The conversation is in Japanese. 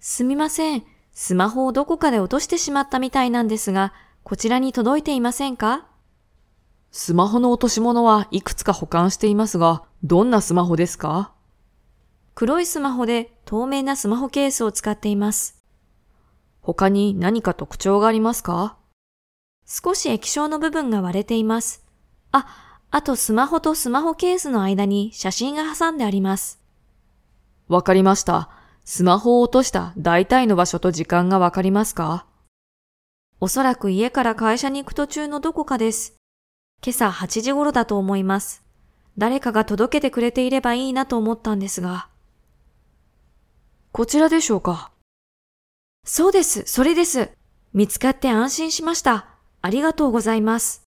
すみません。スマホをどこかで落としてしまったみたいなんですが、こちらに届いていませんか？スマホの落とし物はいくつか保管していますが、どんなスマホですか？黒いスマホで透明なスマホケースを使っています。他に何か特徴がありますか？少し液晶の部分が割れています。あ、あとスマホとスマホケースの間に写真が挟んであります。わかりました。スマホを落とした大体の場所と時間がわかりますか？おそらく家から会社に行く途中のどこかです。今朝8時頃だと思います。誰かが届けてくれていればいいなと思ったんですが。こちらでしょうか？そうです、それです。見つかって安心しました。ありがとうございます。